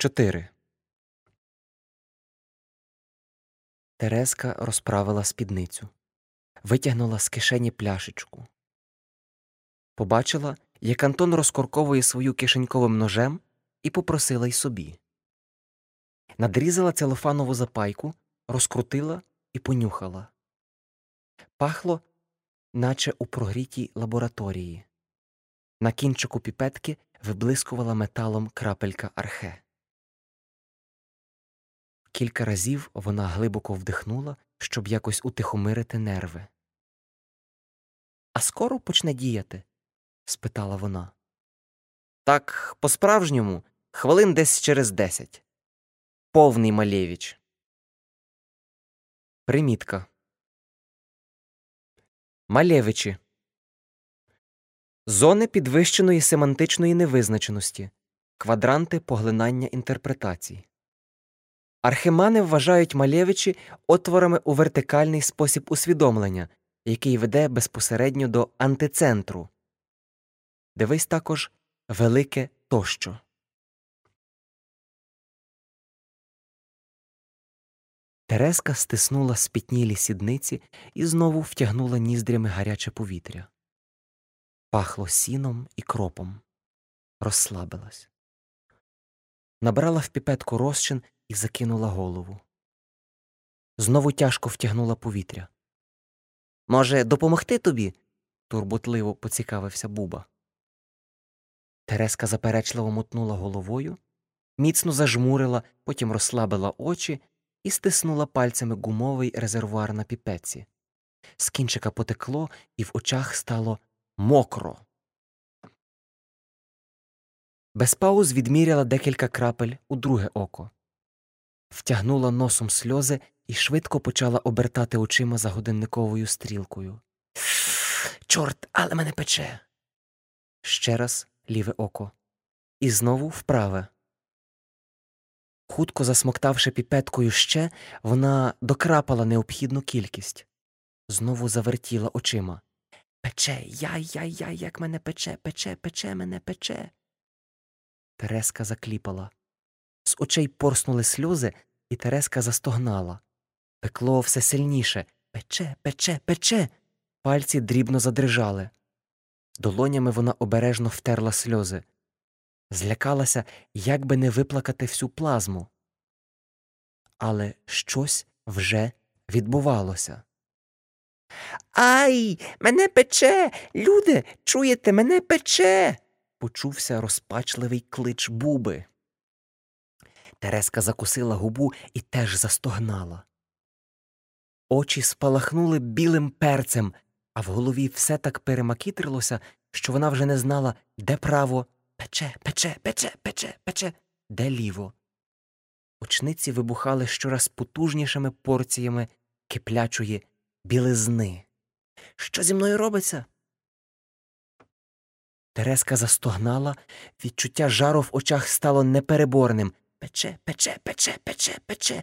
4 Тереска розправила спідницю, витягнула з кишені пляшечку. Побачила, як Антон розкорковує свою кишеньковим ножем і попросила й собі. Надрізала целофанову запайку, розкрутила і понюхала. Пахло, наче у прогрітій лабораторії. На кінчику піпетки виблискувала металом крапелька архе. Кілька разів вона глибоко вдихнула, щоб якось утихомирити нерви. А скоро почне діяти? спитала вона. Так, по справжньому, хвилин десь через десять. Повний Малєвіч. Примітка. Малєвичі. Зони підвищеної семантичної невизначеності. Квадранти поглинання інтерпретацій. Архимани вважають Малєвичі отворами у вертикальний спосіб усвідомлення, який веде безпосередньо до антицентру. Дивись також велике тощо. Тереска стиснула спітнілі сідниці і знову втягнула ніздрями гаряче повітря. Пахло сіном і кропом. Розслабилась. Набрала в піпетку розчин і закинула голову. Знову тяжко втягнула повітря. Може, допомогти тобі? турботливо поцікавився Буба. Тереска заперечливо мотнула головою, міцно зажмурила, потім розслабила очі і стиснула пальцями гумовий резервуар на піпеці. З кінчика потекло, і в очах стало мокро. Без пауз відміряла декілька крапель у друге око, втягнула носом сльози і швидко почала обертати очима за годинниковою стрілкою. Чорт, але мене пече. Ще раз ліве око. І знову вправе. Хутко засмоктавши піпеткою ще, вона докрапала необхідну кількість. Знову завертіла очима. Пече, яй яй яй, як мене пече, пече, пече, мене пече. Тереска закліпала. З очей порснули сльози, і Тереска застогнала. Пекло все сильніше. Пече, пече, пече. Пальці дрібно задрижали. Долонями вона обережно втерла сльози. Злякалася, як би не виплакати всю плазму. Але щось вже відбувалося. Ай, мене пече. Люди, чуєте, мене пече. почувся розпачливий клич буби. Тереска закусила губу і теж застогнала. Очі спалахнули білим перцем, а в голові все так перемакітрилося, що вона вже не знала, де право пече, пече, пече, пече, пече, де ліво. Очниці вибухали щораз потужнішими порціями киплячої білизни. Що зі мною робиться? Тереска застогнала, відчуття жару в очах стало непереборним. Пече, пече, пече, пече, пече.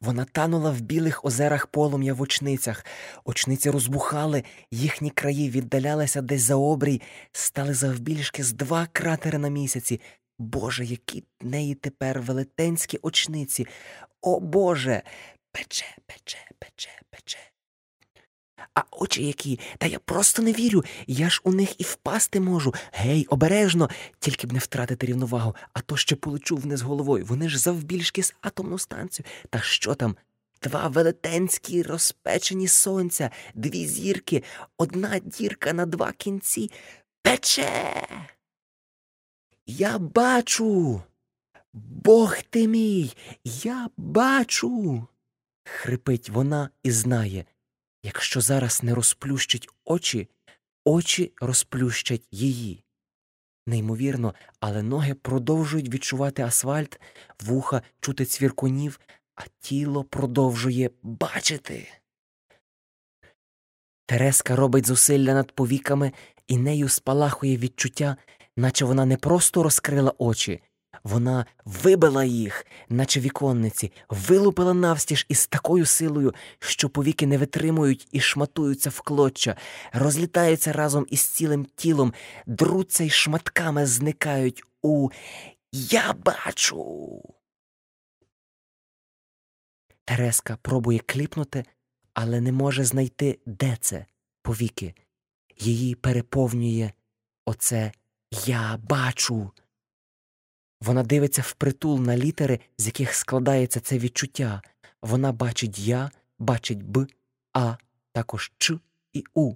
Вона танула в білих озерах полум'я в очницях. Очниці розбухали, їхні краї віддалялися десь за обрій, стали завбільшки з два кратери на місяці. Боже, які неї тепер велетенські очниці. О Боже. Пече, пече, пече, пече. А очі які, та я просто не вірю. Я ж у них і впасти можу. Гей, обережно, тільки б не втратити рівновагу, а то ще полечу вниз головою. Вони ж завбільшки з атомну станцію. Та що там? Два велетенські розпечені сонця, дві зірки, одна дірка на два кінці. Пече. Я бачу. Бог ти мій, я бачу. Хрипить вона і знає. Якщо зараз не розплющить очі, очі розплющать її. Неймовірно, але ноги продовжують відчувати асфальт, вуха чути цвіркунів, а тіло продовжує бачити. Тереска робить зусилля над повіками, і нею спалахує відчуття, наче вона не просто розкрила очі, вона вибила їх, наче віконниці, вилупила навстіж із такою силою, що повіки не витримують і шматуються в клоччя, розлітаються разом із цілим тілом, друться й шматками зникають у Я бачу. Тереска пробує кліпнути, але не може знайти, де це повіки. Її переповнює оце я бачу. Вона дивиться впритул на літери, з яких складається це відчуття. Вона бачить я, бачить Б, А, також Ч і У.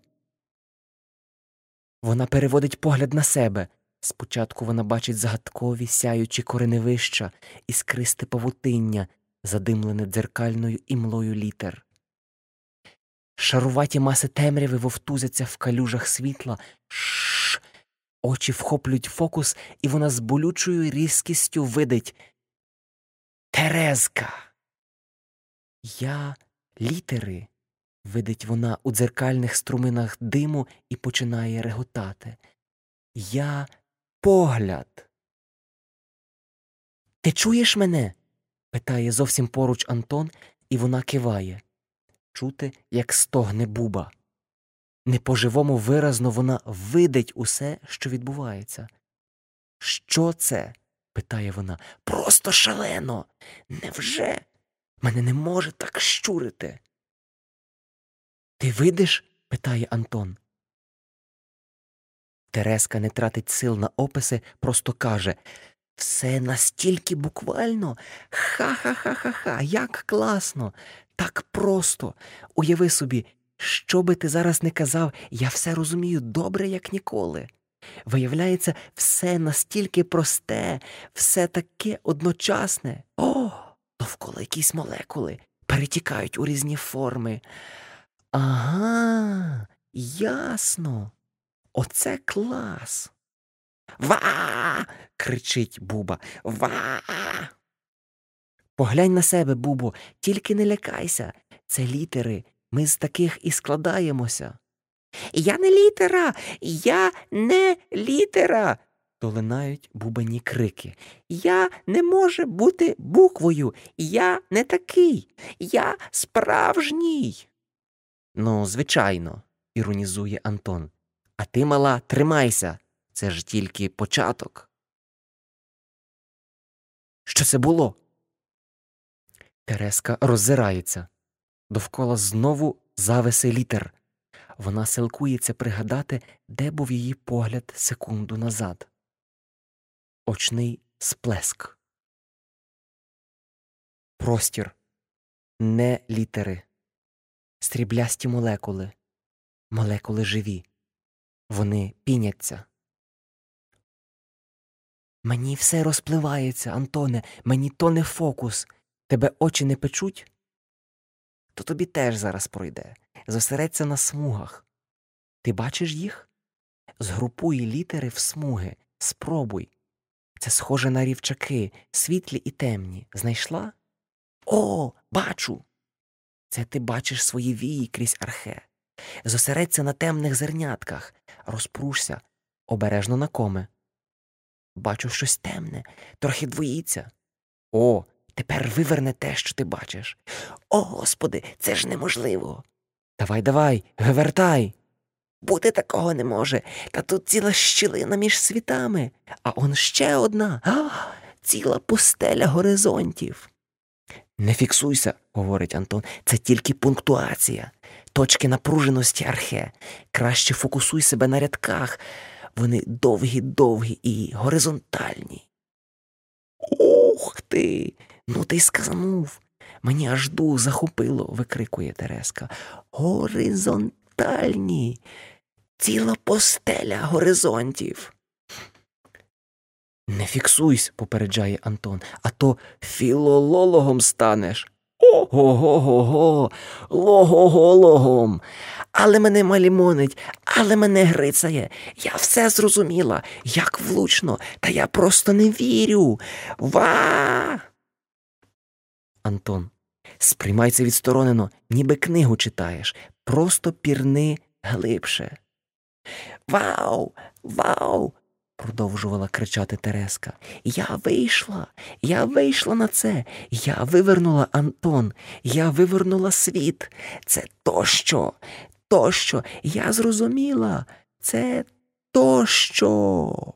Вона переводить погляд на себе. Спочатку вона бачить загадкові сяючі кореневища, іскристе павутиння, задимлене дзеркальною імлою літер. Шаруваті маси темряви вовтузяться в калюжах світла. Очі вхоплюють фокус, і вона з болючою різкістю видить Терезка. Я літери, видить вона у дзеркальних струминах диму і починає реготати. Я погляд. Ти чуєш мене? питає зовсім поруч Антон, і вона киває. Чути, як стогне буба. Непоживому виразно вона видить усе, що відбувається. Що це? питає вона. Просто шалено. Невже? Мене не може так щурити. Ти видиш? питає Антон. Тереска не тратить сил на описи, просто каже все настільки буквально. Ха-ха-ха-ха-ха, як класно, так просто. Уяви собі, що би ти зараз не казав, я все розумію добре, як ніколи. Виявляється, все настільки просте, все таке одночасне. О, довкола якісь молекули перетікають у різні форми. Ага, ясно. Оце клас. Ва. кричить Буба. Ва. Поглянь на себе, Бубо, тільки не лякайся. Це літери. Ми з таких і складаємося. Я не літера, я не літера. долинають бубані крики. Я не можу бути буквою, я не такий, я справжній. Ну, звичайно, іронізує Антон. А ти, мала, тримайся. Це ж тільки початок. Що це було? Тереска роззирається. Довкола знову зависи літер. Вона силкується пригадати, де був її погляд секунду назад. Очний сплеск. Простір. Не літери. Стріблясті молекули. Молекули живі. Вони піняться. Мені все розпливається, Антоне, мені то не фокус. Тебе очі не печуть? То тобі теж зараз пройде. Зосередься на смугах. Ти бачиш їх? Згрупуй літери в смуги, спробуй. Це схоже на рівчаки, світлі і темні. Знайшла? О, бачу. Це ти бачиш свої вії крізь архе. Зосередься на темних зернятках, розпрушся, обережно на коми. Бачу щось темне, трохи двоїться. О, тепер виверне те, що ти бачиш. О, Господи, це ж неможливо. Давай, давай, вивертай. Бути такого не може, та тут ціла щілина між світами, а он ще одна а, ціла пустеля горизонтів. Не фіксуйся, говорить Антон, це тільки пунктуація, точки напруженості архе. Краще фокусуй себе на рядках. Вони довгі, довгі і горизонтальні. Ух ти! Ну ти сказанув. Мені аж дух захопило, викрикує Тереска. Горизонтальні. Ціла постеля горизонтів. Не фіксуйся, попереджає Антон, а то філологом станеш. Ого-го-го, лого-го-логом. Але мене малімонить, але мене грицає. Я все зрозуміла, як влучно, та я просто не вірю. Ва. Антон, сприймай це відсторонено, ніби книгу читаєш. Просто пірни глибше. Вау, вау, продовжувала кричати Тереска. Я вийшла, я вийшла на це, я вивернула Антон, я вивернула світ. Це тощо, тощо, я зрозуміла, це тощо.